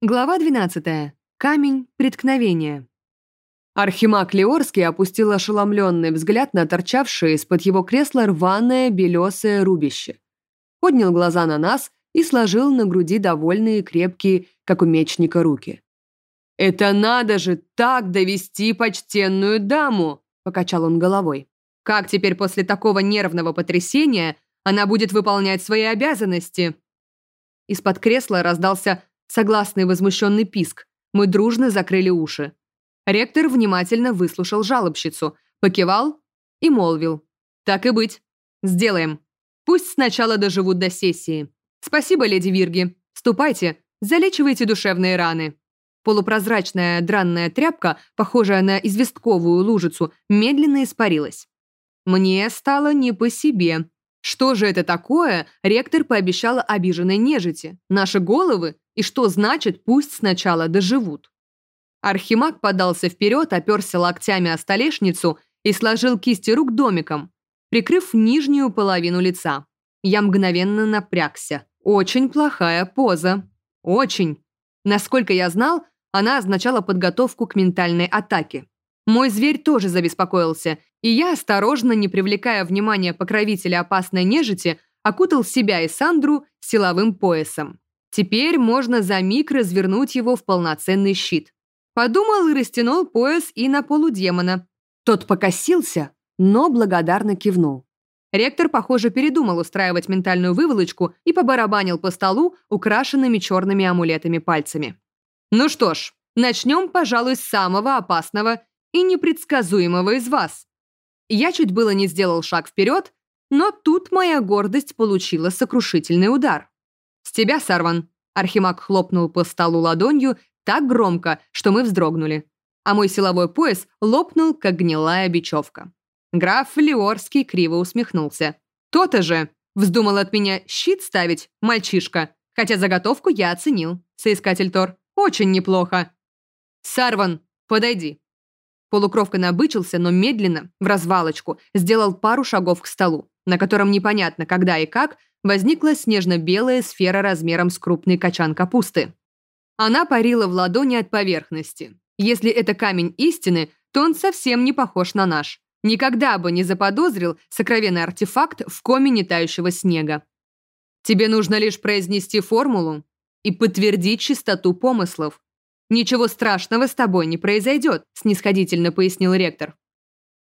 Глава 12. Камень преткновения. Архимаг Леорский опустил ошеломленный взгляд на торчавшее из-под его кресла рваное белесое рубище. Поднял глаза на нас и сложил на груди довольные крепкие, как у мечника, руки. «Это надо же так довести почтенную даму!» – покачал он головой. «Как теперь после такого нервного потрясения она будет выполнять свои обязанности?» Из-под кресла раздался Согласный возмущенный писк. Мы дружно закрыли уши. Ректор внимательно выслушал жалобщицу, покивал и молвил. «Так и быть. Сделаем. Пусть сначала доживут до сессии. Спасибо, леди Вирги. Ступайте, залечивайте душевные раны». Полупрозрачная дранная тряпка, похожая на известковую лужицу, медленно испарилась. Мне стало не по себе. Что же это такое, ректор пообещала обиженной нежити? Наши головы? И что значит «пусть сначала доживут»? Архимаг подался вперед, оперся локтями о столешницу и сложил кисти рук домиком, прикрыв нижнюю половину лица. Я мгновенно напрягся. Очень плохая поза. Очень. Насколько я знал, она означала подготовку к ментальной атаке. Мой зверь тоже забеспокоился, и я, осторожно, не привлекая внимания покровителя опасной нежити, окутал себя и Сандру силовым поясом. Теперь можно за миг развернуть его в полноценный щит. Подумал и растянул пояс и на полудемона. Тот покосился, но благодарно кивнул. Ректор, похоже, передумал устраивать ментальную выволочку и побарабанил по столу украшенными черными амулетами пальцами. «Ну что ж, начнем, пожалуй, с самого опасного и непредсказуемого из вас». Я чуть было не сделал шаг вперед, но тут моя гордость получила сокрушительный удар. «С тебя, Сарван!» Архимаг хлопнул по столу ладонью так громко, что мы вздрогнули. А мой силовой пояс лопнул, как гнилая бечевка. Граф Леорский криво усмехнулся. «То-то же! Вздумал от меня щит ставить, мальчишка, хотя заготовку я оценил, соискатель Тор. Очень неплохо!» «Сарван, подойди!» Полукровка набычился, но медленно, в развалочку, сделал пару шагов к столу, на котором непонятно, когда и как, возникла снежно-белая сфера размером с крупный качан капусты. Она парила в ладони от поверхности. Если это камень истины, то он совсем не похож на наш. Никогда бы не заподозрил сокровенный артефакт в коме нетающего снега. Тебе нужно лишь произнести формулу и подтвердить чистоту помыслов. «Ничего страшного с тобой не произойдет», – снисходительно пояснил ректор.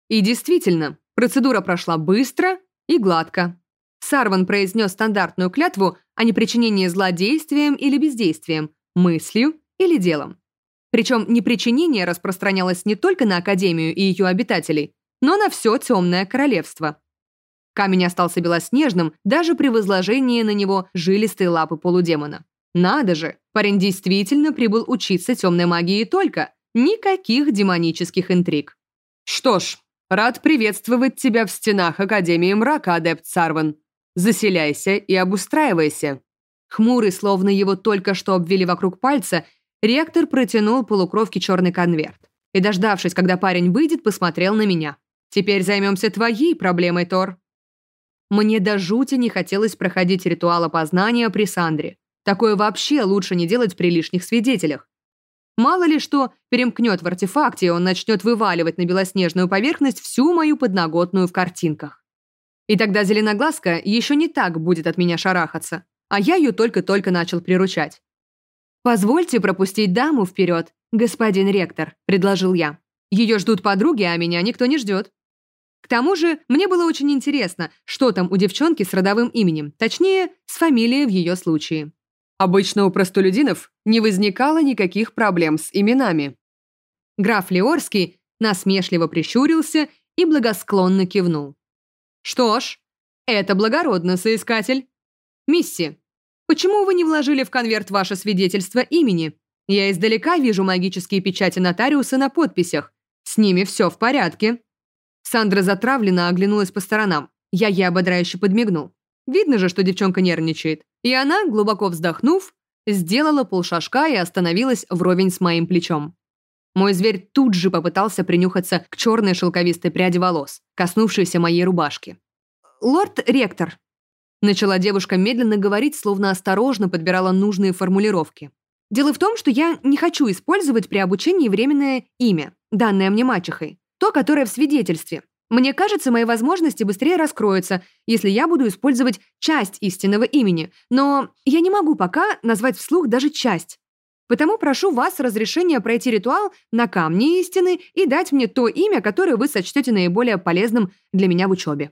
И действительно, процедура прошла быстро и гладко. Сарван произнес стандартную клятву о непричинении зла действием или бездействием, мыслью или делом. Причем непричинение распространялось не только на Академию и ее обитателей, но на все Темное Королевство. Камень остался белоснежным даже при возложении на него жилистой лапы полудемона. Надо же, парень действительно прибыл учиться темной магии только. Никаких демонических интриг. Что ж, рад приветствовать тебя в стенах Академии Мрака, адепт Сарван. Заселяйся и обустраивайся. Хмурый, словно его только что обвели вокруг пальца, ректор протянул полукровке черный конверт. И, дождавшись, когда парень выйдет, посмотрел на меня. «Теперь займемся твоей проблемой, Тор». Мне до жути не хотелось проходить ритуал опознания при Сандре. Такое вообще лучше не делать при лишних свидетелях. Мало ли что перемкнет в артефакте, и он начнет вываливать на белоснежную поверхность всю мою подноготную в картинках. И тогда зеленоглазка еще не так будет от меня шарахаться, а я ее только-только начал приручать. «Позвольте пропустить даму вперед, господин ректор», — предложил я. «Ее ждут подруги, а меня никто не ждет». К тому же, мне было очень интересно, что там у девчонки с родовым именем, точнее, с фамилией в ее случае. Обычно у простолюдинов не возникало никаких проблем с именами. Граф Леорский насмешливо прищурился и благосклонно кивнул. «Что ж, это благородно, соискатель. Мисси, почему вы не вложили в конверт ваше свидетельство имени? Я издалека вижу магические печати нотариуса на подписях. С ними все в порядке». Сандра затравленно оглянулась по сторонам. Я ей ободряюще подмигнул. Видно же, что девчонка нервничает. И она, глубоко вздохнув, сделала полшажка и остановилась вровень с моим плечом. Мой зверь тут же попытался принюхаться к черной шелковистой пряди волос, коснувшейся моей рубашки. «Лорд-ректор», — начала девушка медленно говорить, словно осторожно подбирала нужные формулировки. Дело в том, что я не хочу использовать при обучении временное имя, данное мне мачехой, то, которое в свидетельстве. Мне кажется, мои возможности быстрее раскроются, если я буду использовать часть истинного имени, но я не могу пока назвать вслух даже часть. Потому прошу вас разрешения пройти ритуал на камне истины и дать мне то имя, которое вы сочтете наиболее полезным для меня в учебе».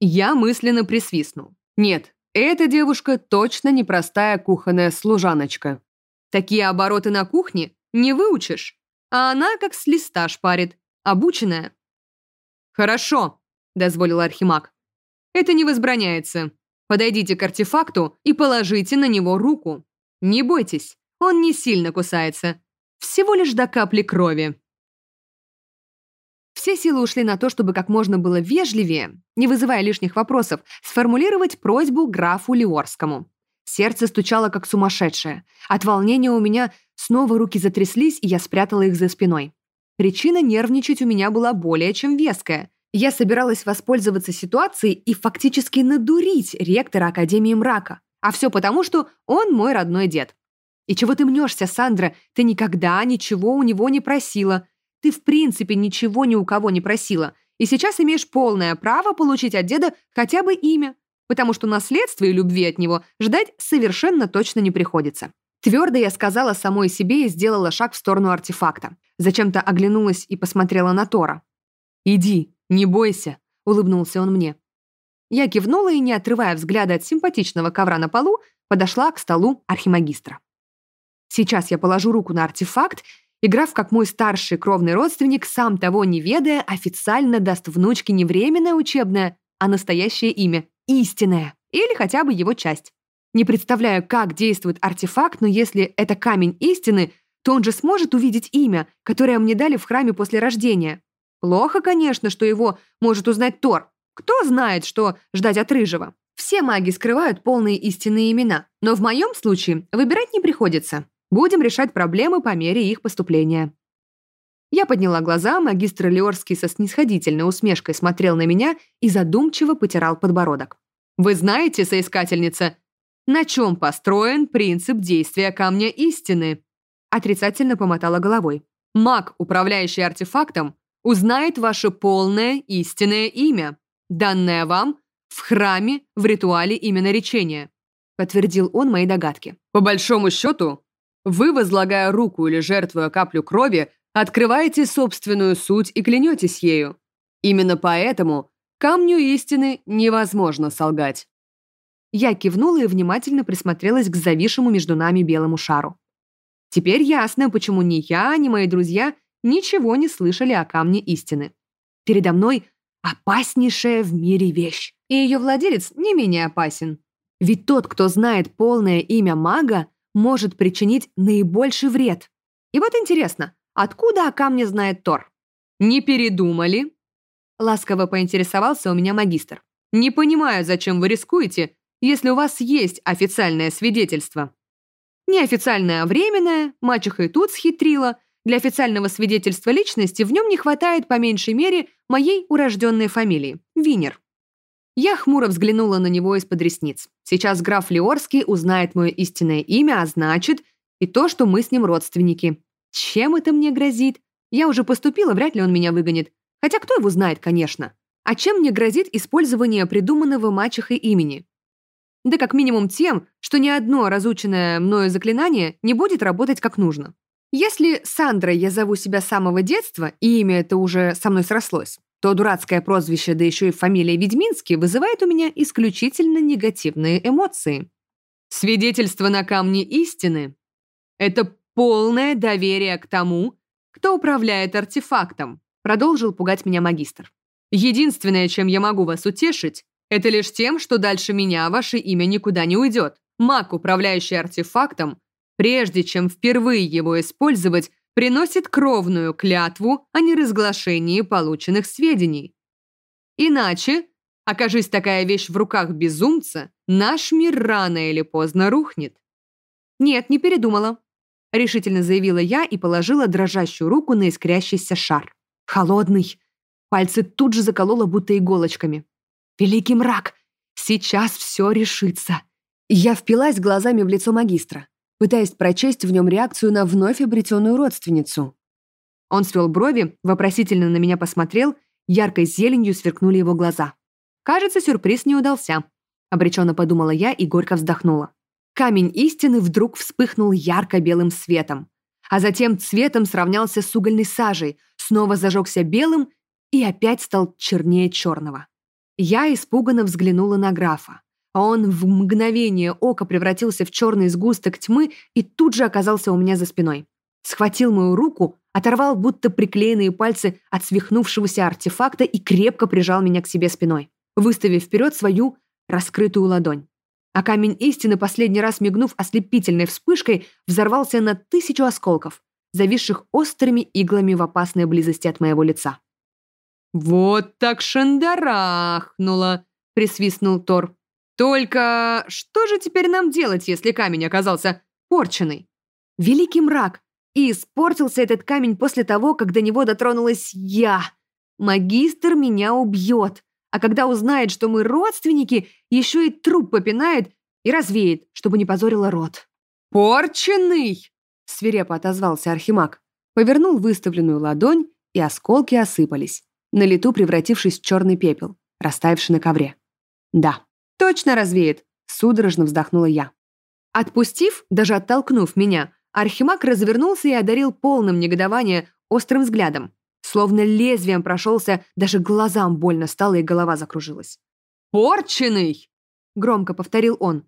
Я мысленно присвистнул. Нет, эта девушка точно непростая кухонная служаночка. Такие обороты на кухне не выучишь, а она как с листа шпарит, обученная. «Хорошо», — дозволил Архимаг. «Это не возбраняется. Подойдите к артефакту и положите на него руку. Не бойтесь, он не сильно кусается. Всего лишь до капли крови». Все силы ушли на то, чтобы как можно было вежливее, не вызывая лишних вопросов, сформулировать просьбу графу Лиорскому. Сердце стучало как сумасшедшее. От волнения у меня снова руки затряслись, и я спрятала их за спиной. Причина нервничать у меня была более чем веская. Я собиралась воспользоваться ситуацией и фактически надурить ректора Академии Мрака. А все потому, что он мой родной дед. И чего ты мнешься, Сандра? Ты никогда ничего у него не просила. Ты в принципе ничего ни у кого не просила. И сейчас имеешь полное право получить от деда хотя бы имя, потому что наследства и любви от него ждать совершенно точно не приходится. Твердо я сказала самой себе и сделала шаг в сторону артефакта. Зачем-то оглянулась и посмотрела на Тора. «Иди, не бойся», — улыбнулся он мне. Я кивнула и, не отрывая взгляда от симпатичного ковра на полу, подошла к столу архимагистра. Сейчас я положу руку на артефакт, и граф, как мой старший кровный родственник, сам того не ведая, официально даст внучке не временное учебное, а настоящее имя — истинное, или хотя бы его часть. Не представляю, как действует артефакт, но если это камень истины — то он же сможет увидеть имя, которое мне дали в храме после рождения. Плохо, конечно, что его может узнать Тор. Кто знает, что ждать от Рыжего? Все маги скрывают полные истинные имена, но в моем случае выбирать не приходится. Будем решать проблемы по мере их поступления. Я подняла глаза, магистр Леорский со снисходительной усмешкой смотрел на меня и задумчиво потирал подбородок. «Вы знаете, соискательница, на чем построен принцип действия камня истины?» отрицательно помотала головой. «Маг, управляющий артефактом, узнает ваше полное истинное имя, данное вам в храме в ритуале именно речения», подтвердил он мои догадки. «По большому счету, вы, возлагая руку или жертвуя каплю крови, открываете собственную суть и клянетесь ею. Именно поэтому камню истины невозможно солгать». Я кивнула и внимательно присмотрелась к зависшему между нами белому шару. Теперь ясно, почему ни я, ни мои друзья ничего не слышали о камне истины. Передо мной опаснейшая в мире вещь, и ее владелец не менее опасен. Ведь тот, кто знает полное имя мага, может причинить наибольший вред. И вот интересно, откуда о камне знает Тор? Не передумали? Ласково поинтересовался у меня магистр. Не понимаю, зачем вы рискуете, если у вас есть официальное свидетельство. Неофициальное, а временное, мачеха и тут схитрила. Для официального свидетельства личности в нем не хватает по меньшей мере моей урожденной фамилии – Винер. Я хмуро взглянула на него из-под ресниц. Сейчас граф Леорский узнает мое истинное имя, а значит, и то, что мы с ним родственники. Чем это мне грозит? Я уже поступила, вряд ли он меня выгонит. Хотя кто его знает, конечно. А чем мне грозит использование придуманного мачехой имени? Да как минимум тем, что ни одно разученное мною заклинание не будет работать как нужно. Если Сандрой я зову себя с самого детства, и имя это уже со мной срослось, то дурацкое прозвище, да еще и фамилия Ведьминский, вызывает у меня исключительно негативные эмоции. Свидетельство на камне истины — это полное доверие к тому, кто управляет артефактом, продолжил пугать меня магистр. Единственное, чем я могу вас утешить, это лишь тем, что дальше меня ваше имя никуда не уйдет. Маг, управляющий артефактом, прежде чем впервые его использовать, приносит кровную клятву о неразглашении полученных сведений. Иначе, окажись такая вещь в руках безумца, наш мир рано или поздно рухнет. «Нет, не передумала», — решительно заявила я и положила дрожащую руку на искрящийся шар. «Холодный». Пальцы тут же заколола будто иголочками. Великий мрак! Сейчас все решится!» Я впилась глазами в лицо магистра. Пытаясь прочесть в нем реакцию на вновь обретенную родственницу. Он свел брови, вопросительно на меня посмотрел, яркой зеленью сверкнули его глаза. «Кажется, сюрприз не удался», — обреченно подумала я и горько вздохнула. Камень истины вдруг вспыхнул ярко-белым светом, а затем цветом сравнялся с угольной сажей, снова зажегся белым и опять стал чернее черного. Я испуганно взглянула на графа, а он в мгновение ока превратился в черный сгусток тьмы и тут же оказался у меня за спиной. Схватил мою руку, оторвал будто приклеенные пальцы от свихнувшегося артефакта и крепко прижал меня к себе спиной, выставив вперед свою раскрытую ладонь. А камень истины, последний раз мигнув ослепительной вспышкой, взорвался на тысячу осколков, зависших острыми иглами в опасной близости от моего лица. «Вот так шандарахнуло!» — присвистнул Тор. «Только что же теперь нам делать, если камень оказался порченый?» «Великий мрак! И испортился этот камень после того, как до него дотронулась я! Магистр меня убьет! А когда узнает, что мы родственники, еще и труп попинает и развеет, чтобы не позорила рот». «Порченый!» — свирепо отозвался Архимаг. Повернул выставленную ладонь, и осколки осыпались на лету превратившись в черный пепел, растаявший на ковре. «Да, точно развеет», — судорожно вздохнула я. Отпустив, даже оттолкнув меня, Архимаг развернулся и одарил полным негодования острым взглядом. Словно лезвием прошелся, даже глазам больно стало и голова закружилась. «Порченый!» — громко повторил он.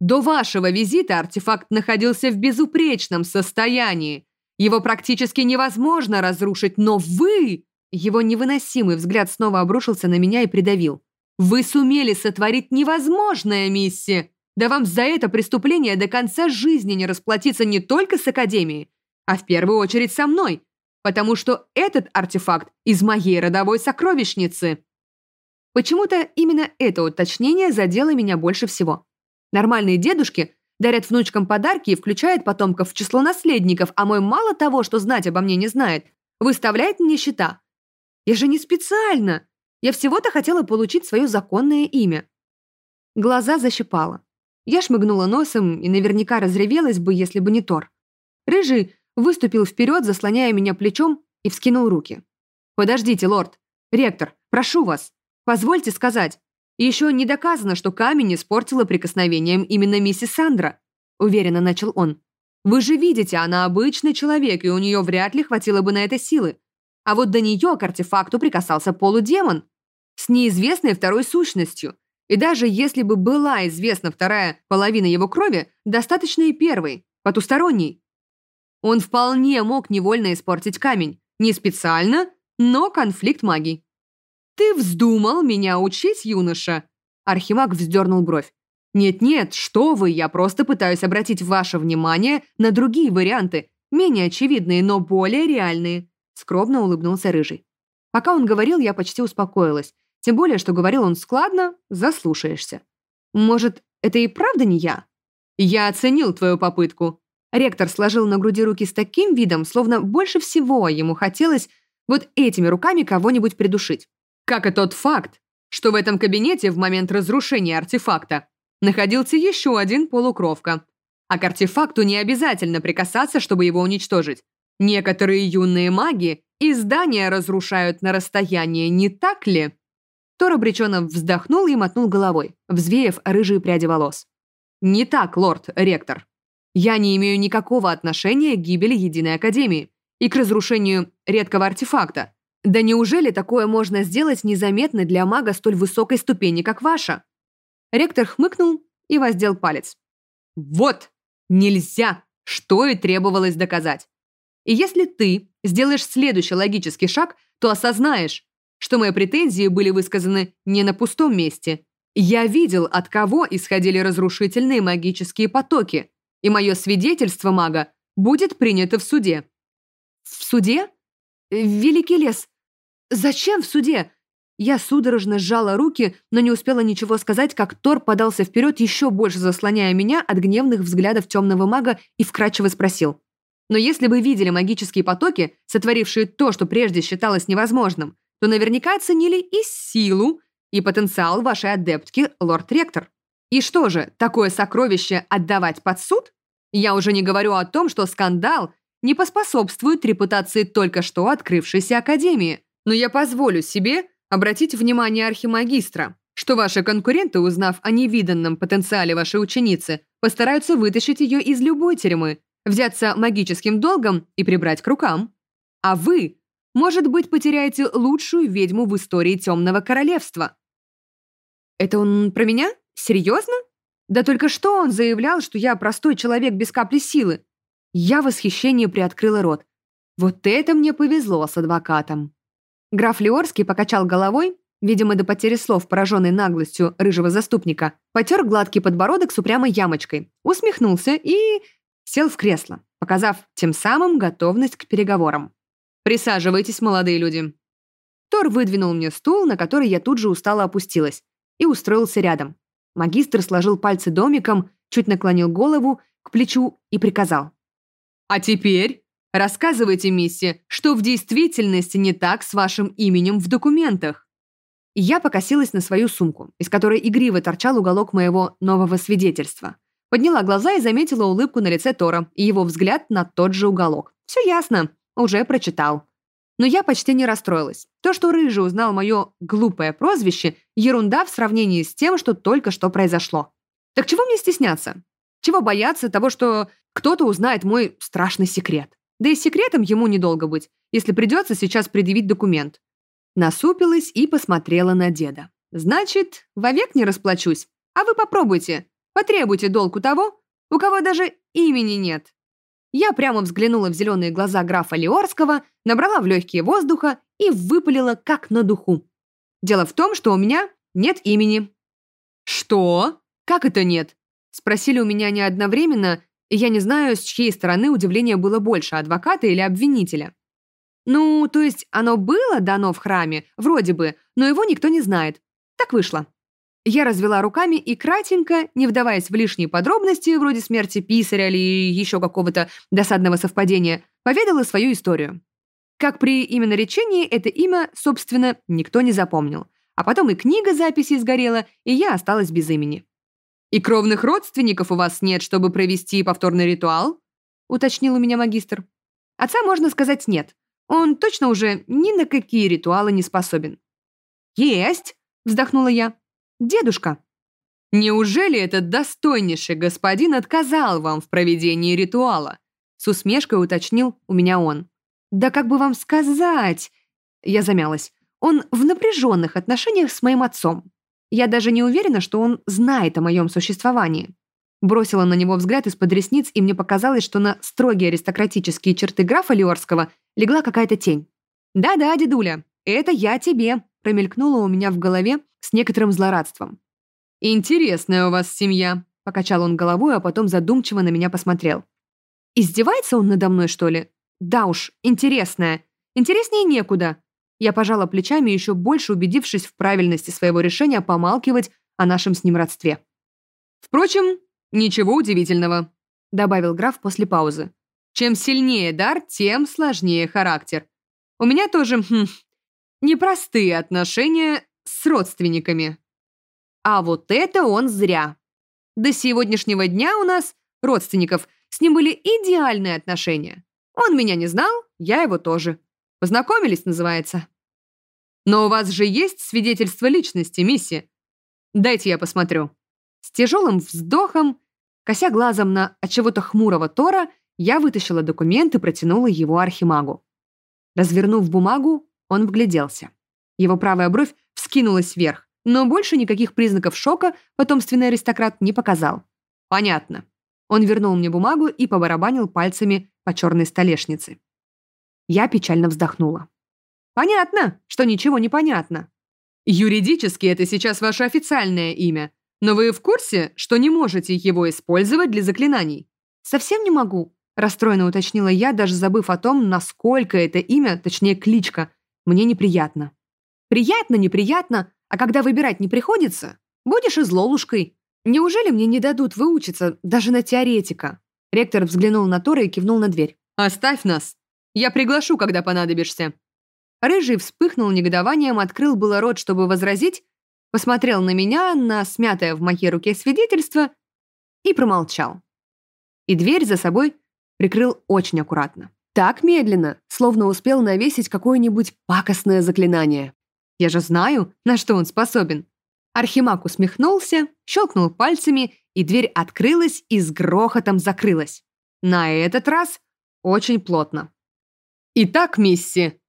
«До вашего визита артефакт находился в безупречном состоянии. Его практически невозможно разрушить, но вы его невыносимый взгляд снова обрушился на меня и придавил. «Вы сумели сотворить невозможное, мисси! Да вам за это преступление до конца жизни не расплатиться не только с Академией, а в первую очередь со мной, потому что этот артефакт из моей родовой сокровищницы». Почему-то именно это уточнение задело меня больше всего. Нормальные дедушки дарят внучкам подарки и включают потомков в число наследников, а мой мало того, что знать обо мне не знает, выставляет мне счета. Я же не специально. Я всего-то хотела получить свое законное имя. Глаза защипала. Я шмыгнула носом и наверняка разревелась бы, если бы не Тор. Рыжий выступил вперед, заслоняя меня плечом, и вскинул руки. «Подождите, лорд. Ректор, прошу вас. Позвольте сказать. Еще не доказано, что камень испортила прикосновением именно миссис Сандра», уверенно начал он. «Вы же видите, она обычный человек, и у нее вряд ли хватило бы на это силы. А вот до нее к артефакту прикасался полудемон с неизвестной второй сущностью. И даже если бы была известна вторая половина его крови, достаточно и первой, потусторонней. Он вполне мог невольно испортить камень. Не специально, но конфликт магий. «Ты вздумал меня учить, юноша?» Архимаг вздернул бровь. «Нет-нет, что вы, я просто пытаюсь обратить ваше внимание на другие варианты, менее очевидные, но более реальные. Скромно улыбнулся Рыжий. Пока он говорил, я почти успокоилась. Тем более, что говорил он складно, заслушаешься. Может, это и правда не я? Я оценил твою попытку. Ректор сложил на груди руки с таким видом, словно больше всего ему хотелось вот этими руками кого-нибудь придушить. Как и тот факт, что в этом кабинете в момент разрушения артефакта находился еще один полукровка. А к артефакту не обязательно прикасаться, чтобы его уничтожить. Некоторые юные маги и здания разрушают на расстоянии, не так ли?» Тор обреченно вздохнул и мотнул головой, взвеяв рыжие пряди волос. «Не так, лорд-ректор. Я не имею никакого отношения к гибели Единой Академии и к разрушению редкого артефакта. Да неужели такое можно сделать незаметно для мага столь высокой ступени, как ваша?» Ректор хмыкнул и воздел палец. «Вот! Нельзя! Что и требовалось доказать. И если ты сделаешь следующий логический шаг, то осознаешь, что мои претензии были высказаны не на пустом месте. Я видел, от кого исходили разрушительные магические потоки, и мое свидетельство мага будет принято в суде. В суде? Великий лес. Зачем в суде? Я судорожно сжала руки, но не успела ничего сказать, как Тор подался вперед, еще больше заслоняя меня от гневных взглядов темного мага и вкрадчиво спросил. Но если вы видели магические потоки, сотворившие то, что прежде считалось невозможным, то наверняка оценили и силу, и потенциал вашей адептки, лорд-ректор. И что же, такое сокровище отдавать под суд? Я уже не говорю о том, что скандал не поспособствует репутации только что открывшейся академии. Но я позволю себе обратить внимание архимагистра, что ваши конкуренты, узнав о невиданном потенциале вашей ученицы, постараются вытащить ее из любой тюрьмы, взяться магическим долгом и прибрать к рукам. А вы, может быть, потеряете лучшую ведьму в истории Темного Королевства. Это он про меня? Серьезно? Да только что он заявлял, что я простой человек без капли силы. Я в восхищении приоткрыла рот. Вот это мне повезло с адвокатом. Граф Леорский покачал головой, видимо, до потери слов, пораженный наглостью рыжего заступника, потер гладкий подбородок с упрямой ямочкой, усмехнулся и сел в кресло, показав тем самым готовность к переговорам. «Присаживайтесь, молодые люди». Тор выдвинул мне стул, на который я тут же устало опустилась, и устроился рядом. Магистр сложил пальцы домиком, чуть наклонил голову к плечу и приказал. «А теперь рассказывайте, мисси, что в действительности не так с вашим именем в документах». Я покосилась на свою сумку, из которой игриво торчал уголок моего нового свидетельства. Подняла глаза и заметила улыбку на лице Тора и его взгляд на тот же уголок. Все ясно, уже прочитал. Но я почти не расстроилась. То, что Рыжий узнал мое глупое прозвище, ерунда в сравнении с тем, что только что произошло. Так чего мне стесняться? Чего бояться того, что кто-то узнает мой страшный секрет? Да и секретом ему недолго быть, если придется сейчас предъявить документ. Насупилась и посмотрела на деда. Значит, вовек не расплачусь. А вы попробуйте. Потребуйте долг у того, у кого даже имени нет. Я прямо взглянула в зеленые глаза графа Леорского, набрала в легкие воздуха и выпалила как на духу. Дело в том, что у меня нет имени. «Что? Как это нет?» Спросили у меня не одновременно, и я не знаю, с чьей стороны удивление было больше, адвоката или обвинителя. Ну, то есть оно было дано в храме, вроде бы, но его никто не знает. Так вышло. Я развела руками и кратенько, не вдаваясь в лишние подробности, вроде смерти писаря или еще какого-то досадного совпадения, поведала свою историю. Как при именно речении это имя, собственно, никто не запомнил. А потом и книга записей сгорела, и я осталась без имени. «И кровных родственников у вас нет, чтобы провести повторный ритуал?» — уточнил у меня магистр. «Отца, можно сказать, нет. Он точно уже ни на какие ритуалы не способен». «Есть!» — вздохнула я. «Дедушка!» «Неужели этот достойнейший господин отказал вам в проведении ритуала?» С усмешкой уточнил у меня он. «Да как бы вам сказать?» Я замялась. «Он в напряженных отношениях с моим отцом. Я даже не уверена, что он знает о моем существовании». Бросила на него взгляд из-под ресниц, и мне показалось, что на строгие аристократические черты графа Леорского легла какая-то тень. «Да-да, дедуля, это я тебе», промелькнуло у меня в голове с некоторым злорадством. «Интересная у вас семья», — покачал он головой, а потом задумчиво на меня посмотрел. «Издевается он надо мной, что ли? Да уж, интересная. Интереснее некуда». Я пожала плечами, еще больше убедившись в правильности своего решения помалкивать о нашем с ним родстве. «Впрочем, ничего удивительного», — добавил граф после паузы. «Чем сильнее дар, тем сложнее характер. У меня тоже хм, непростые отношения с родственниками. А вот это он зря. До сегодняшнего дня у нас, родственников, с ним были идеальные отношения. Он меня не знал, я его тоже. Познакомились, называется. Но у вас же есть свидетельство личности, мисси? Дайте я посмотрю. С тяжелым вздохом, кося глазом на от чего-то хмурого Тора, я вытащила документ и протянула его архимагу. Развернув бумагу, он вгляделся. Его правая бровь вскинулась вверх, но больше никаких признаков шока потомственный аристократ не показал. «Понятно». Он вернул мне бумагу и побарабанил пальцами по черной столешнице. Я печально вздохнула. «Понятно, что ничего не понятно. Юридически это сейчас ваше официальное имя, но вы в курсе, что не можете его использовать для заклинаний?» «Совсем не могу», – расстроенно уточнила я, даже забыв о том, насколько это имя, точнее кличка, мне неприятно. Приятно, неприятно, а когда выбирать не приходится, будешь и злолушкой. Неужели мне не дадут выучиться даже на теоретика? Ректор взглянул на Тора и кивнул на дверь. «Оставь нас. Я приглашу, когда понадобишься». Рыжий вспыхнул негодованием, открыл было рот, чтобы возразить, посмотрел на меня, на смятое в моей руке свидетельство и промолчал. и дверь за собой прикрыл очень аккуратно. Так медленно, словно успел навесить какое-нибудь пакостное заклинание. Я же знаю, на что он способен. Архимаг усмехнулся, щелкнул пальцами, и дверь открылась и с грохотом закрылась. На этот раз очень плотно. «Итак, мисси,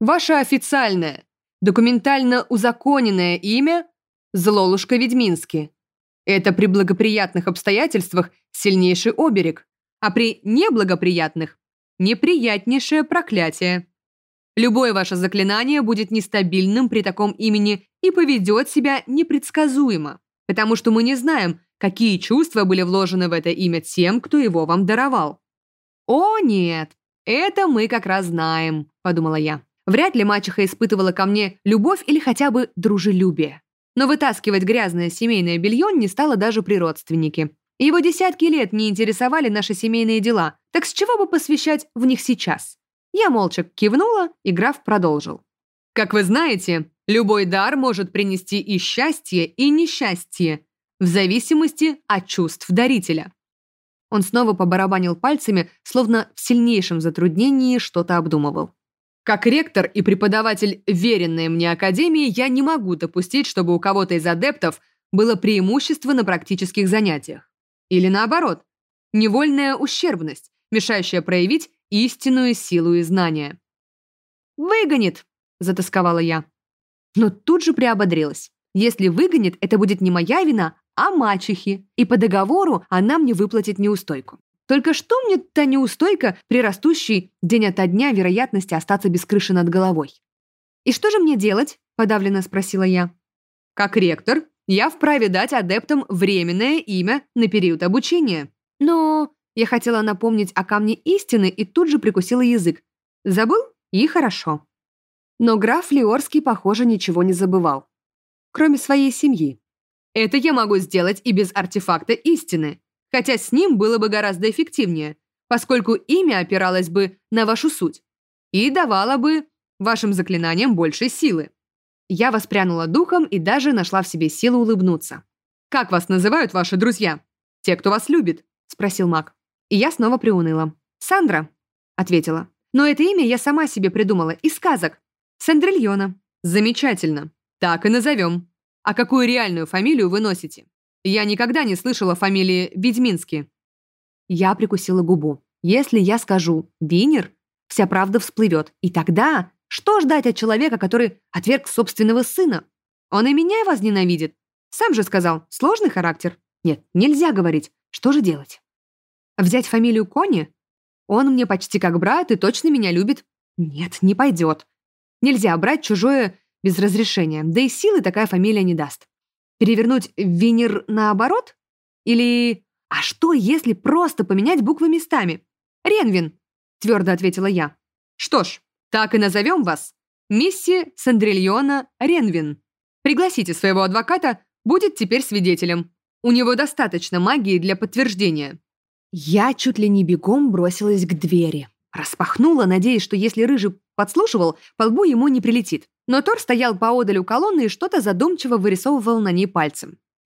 ваше официальное, документально узаконенное имя – Злолушка Ведьмински. Это при благоприятных обстоятельствах сильнейший оберег, а при неблагоприятных – неприятнейшее проклятие. Любое ваше заклинание будет нестабильным при таком имени и поведет себя непредсказуемо, потому что мы не знаем, какие чувства были вложены в это имя тем, кто его вам даровал. «О, нет, это мы как раз знаем», – подумала я. Вряд ли мачеха испытывала ко мне любовь или хотя бы дружелюбие. Но вытаскивать грязное семейное белье не стало даже при родственнике. Его десятки лет не интересовали наши семейные дела, так с чего бы посвящать в них сейчас? Я молча кивнула, и граф продолжил. Как вы знаете, любой дар может принести и счастье, и несчастье, в зависимости от чувств дарителя. Он снова побарабанил пальцами, словно в сильнейшем затруднении что-то обдумывал. Как ректор и преподаватель веренной мне академии, я не могу допустить, чтобы у кого-то из адептов было преимущество на практических занятиях. Или наоборот, невольная ущербность, мешающая проявить истинную силу и знания. «Выгонит!» – затасковала я. Но тут же приободрилась. Если выгонит, это будет не моя вина, а мачехи, и по договору она мне выплатит неустойку. Только что мне та неустойка при растущей день ото дня вероятности остаться без крыши над головой? «И что же мне делать?» – подавленно спросила я. «Как ректор, я вправе дать адептам временное имя на период обучения. Но я хотела напомнить о камне истины и тут же прикусила язык. Забыл? И хорошо. Но граф Лиорский, похоже, ничего не забывал. Кроме своей семьи. Это я могу сделать и без артефакта истины, хотя с ним было бы гораздо эффективнее, поскольку имя опиралось бы на вашу суть и давало бы вашим заклинаниям больше силы. Я воспрянула духом и даже нашла в себе силу улыбнуться. «Как вас называют ваши друзья? Те, кто вас любит?» – спросил маг. И я снова приуныла. «Сандра», – ответила. «Но это имя я сама себе придумала из сказок. Сандрильона». «Замечательно. Так и назовем. А какую реальную фамилию вы носите? Я никогда не слышала фамилии Ведьмински». Я прикусила губу. «Если я скажу «Винер», вся правда всплывет. И тогда что ждать от человека, который отверг собственного сына? Он и меня возненавидит. Сам же сказал, сложный характер. Нет, нельзя говорить. Что же делать? Взять фамилию Кони? Он мне почти как брат и точно меня любит. Нет, не пойдет. Нельзя брать чужое без разрешения, да и силы такая фамилия не даст. Перевернуть Винер наоборот? Или... А что, если просто поменять буквы местами? Ренвин, твердо ответила я. Что ж, так и назовем вас. Мисси Сандрильона Ренвин. Пригласите своего адвоката, будет теперь свидетелем. У него достаточно магии для подтверждения». Я чуть ли не бегом бросилась к двери. Распахнула, надеясь, что если Рыжий подслушивал, по лбу ему не прилетит. Но Тор стоял поодаль у колонны и что-то задумчиво вырисовывал на ней пальцем.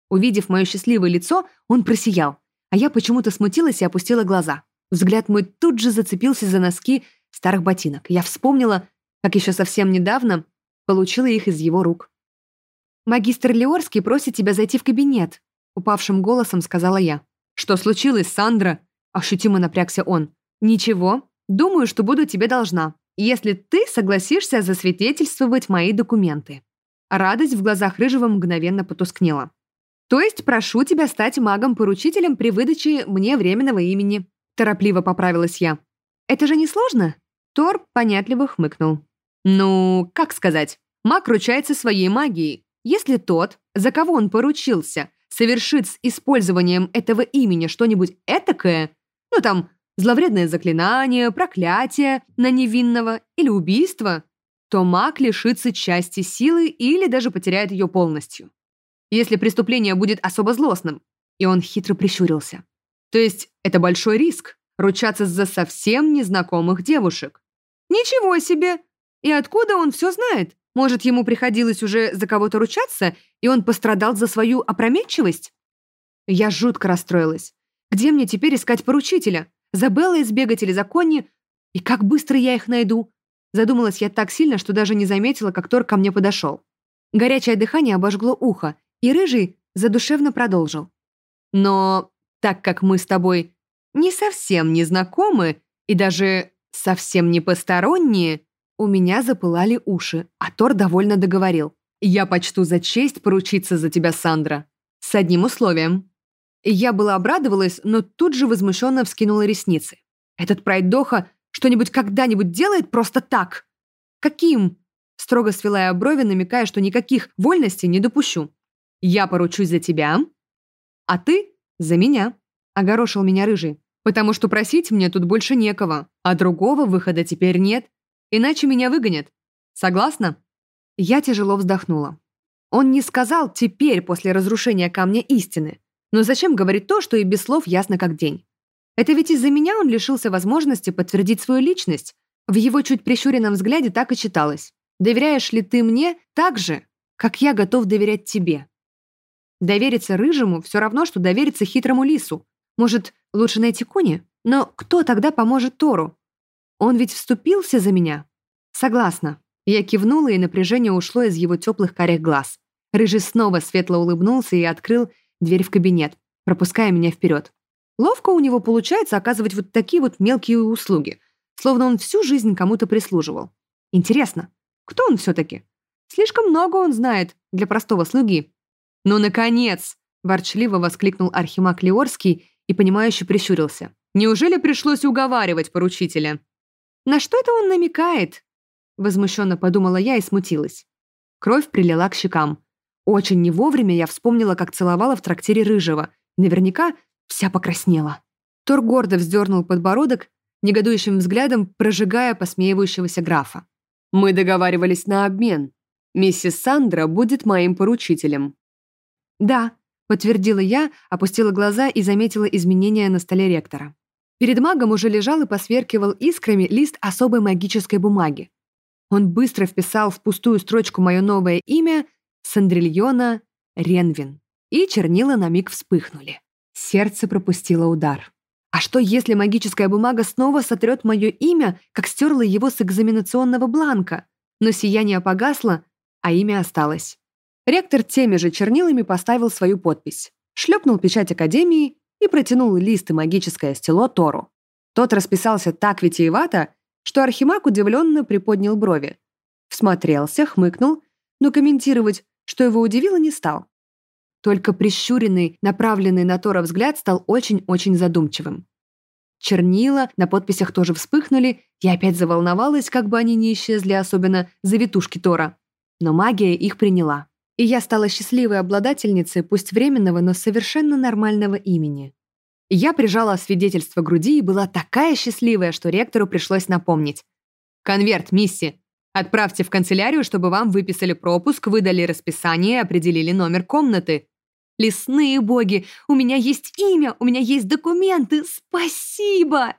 Увидев мое счастливое лицо, он просиял, а я почему-то смутилась и опустила глаза. Взгляд мой тут же зацепился за носки старых ботинок. Я вспомнила, как еще совсем недавно получила их из его рук. «Магистр Леорский просит тебя зайти в кабинет», — упавшим голосом сказала я. «Что случилось, Сандра?» — ощутимо напрягся он. «Ничего. Думаю, что буду тебе должна, если ты согласишься засвидетельствовать мои документы». Радость в глазах Рыжего мгновенно потускнела. «То есть прошу тебя стать магом-поручителем при выдаче мне временного имени», торопливо поправилась я. «Это же не сложно?» Тор понятливо хмыкнул. «Ну, как сказать? Маг ручается своей магией. Если тот, за кого он поручился, совершит с использованием этого имени что-нибудь этакое, ну там, зловредное заклинание, проклятие на невинного или убийство, то маг лишится части силы или даже потеряет ее полностью. Если преступление будет особо злостным, и он хитро прищурился. То есть это большой риск, ручаться за совсем незнакомых девушек. Ничего себе! И откуда он все знает? Может, ему приходилось уже за кого-то ручаться, и он пострадал за свою опрометчивость? Я жутко расстроилась. Где мне теперь искать поручителя? За Беллой сбегать или за Конни? И как быстро я их найду? Задумалась я так сильно, что даже не заметила, как Тор ко мне подошел. Горячее дыхание обожгло ухо, и Рыжий задушевно продолжил. «Но так как мы с тобой не совсем не знакомы и даже совсем не посторонние, у меня запылали уши, а Тор довольно договорил. «Я почту за честь поручиться за тебя, Сандра. С одним условием». Я была обрадовалась, но тут же возмущенно вскинула ресницы. «Этот пройдоха что-нибудь когда-нибудь делает просто так?» «Каким?» Строго свела я брови, намекая, что никаких вольностей не допущу. «Я поручусь за тебя, а ты за меня», — огорошил меня рыжий. «Потому что просить мне тут больше некого, а другого выхода теперь нет, иначе меня выгонят. Согласна?» Я тяжело вздохнула. Он не сказал «теперь, после разрушения камня истины», но зачем говорить то, что и без слов ясно как день? Это ведь из-за меня он лишился возможности подтвердить свою личность. В его чуть прищуренном взгляде так и читалось. «Доверяешь ли ты мне так же, как я готов доверять тебе?» Довериться рыжему все равно, что довериться хитрому лису. Может, лучше найти кони? Но кто тогда поможет Тору? Он ведь вступился за меня. Согласна. Я кивнула, и напряжение ушло из его теплых карих глаз. Рыжий снова светло улыбнулся и открыл дверь в кабинет, пропуская меня вперед. Ловко у него получается оказывать вот такие вот мелкие услуги, словно он всю жизнь кому-то прислуживал. Интересно, кто он все-таки? Слишком много он знает для простого слуги. «Ну, наконец!» – ворчливо воскликнул Архимаг Леорский и, понимающе прищурился. «Неужели пришлось уговаривать поручителя?» «На что это он намекает?» Возмущенно подумала я и смутилась. Кровь прилила к щекам. Очень не вовремя я вспомнила, как целовала в трактире Рыжего. Наверняка вся покраснела. Тор гордо вздернул подбородок, негодующим взглядом прожигая посмеивающегося графа. «Мы договаривались на обмен. Миссис Сандра будет моим поручителем». «Да», — подтвердила я, опустила глаза и заметила изменения на столе ректора. Перед магом уже лежал и посверкивал искрами лист особой магической бумаги. Он быстро вписал в пустую строчку мое новое имя Сандрильона Ренвин, и чернила на миг вспыхнули. Сердце пропустило удар. А что, если магическая бумага снова сотрет мое имя, как стерла его с экзаменационного бланка? Но сияние погасло, а имя осталось. Ректор теми же чернилами поставил свою подпись, шлепнул печать Академии и протянул лист и магическое стело Тору. Тот расписался так витиевато, что Архимаг удивленно приподнял брови. Всмотрелся, хмыкнул, но комментировать, что его удивило, не стал. Только прищуренный, направленный на Тора взгляд стал очень-очень задумчивым. Чернила на подписях тоже вспыхнули, я опять заволновалась, как бы они не исчезли, особенно завитушки Тора. Но магия их приняла и я стала счастливой обладательницей пусть временного, но совершенно нормального имени. Я прижала свидетельство груди и была такая счастливая, что ректору пришлось напомнить. «Конверт, мисси. Отправьте в канцелярию, чтобы вам выписали пропуск, выдали расписание и определили номер комнаты. Лесные боги, у меня есть имя, у меня есть документы, спасибо!»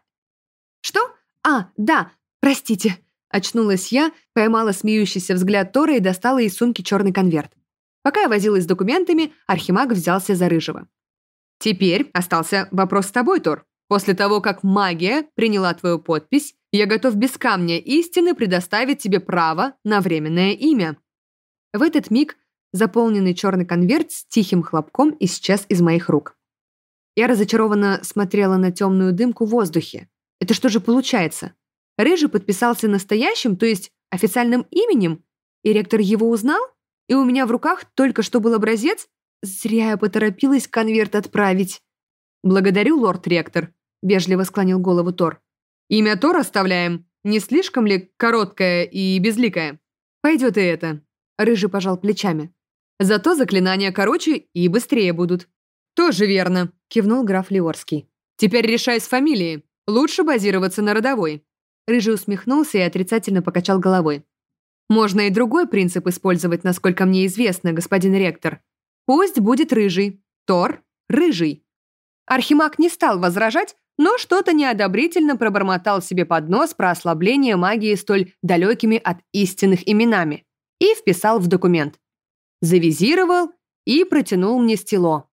«Что? А, да, простите!» Очнулась я, поймала смеющийся взгляд Тора и достала из сумки черный конверт. Пока я возилась с документами, Архимаг взялся за Рыжего. «Теперь остался вопрос с тобой, Тор. После того, как магия приняла твою подпись, я готов без камня истины предоставить тебе право на временное имя». В этот миг заполненный черный конверт с тихим хлопком исчез из моих рук. Я разочарованно смотрела на темную дымку в воздухе. Это что же получается? Рыжий подписался настоящим, то есть официальным именем, и ректор его узнал? И у меня в руках только что был образец? Зря я поторопилась конверт отправить. «Благодарю, лорд-ректор», — вежливо склонил голову Тор. «Имя Тор оставляем. Не слишком ли короткое и безликое?» «Пойдет и это», — Рыжий пожал плечами. «Зато заклинания короче и быстрее будут». «Тоже верно», — кивнул граф Леорский. «Теперь решай с фамилией. Лучше базироваться на родовой». Рыжий усмехнулся и отрицательно покачал головой. Можно и другой принцип использовать, насколько мне известно, господин ректор. Пусть будет рыжий. Тор – рыжий. Архимаг не стал возражать, но что-то неодобрительно пробормотал себе под нос про ослабление магии столь далекими от истинных именами и вписал в документ. Завизировал и протянул мне стело.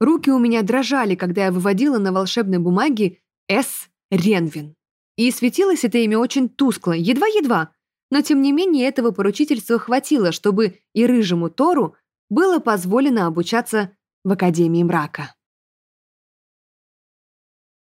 Руки у меня дрожали, когда я выводила на волшебной бумаге «С. Ренвин». И светилось это имя очень тускло, едва-едва, но тем не менее этого поручительства хватило, чтобы и рыжему Тору было позволено обучаться в Академии мрака.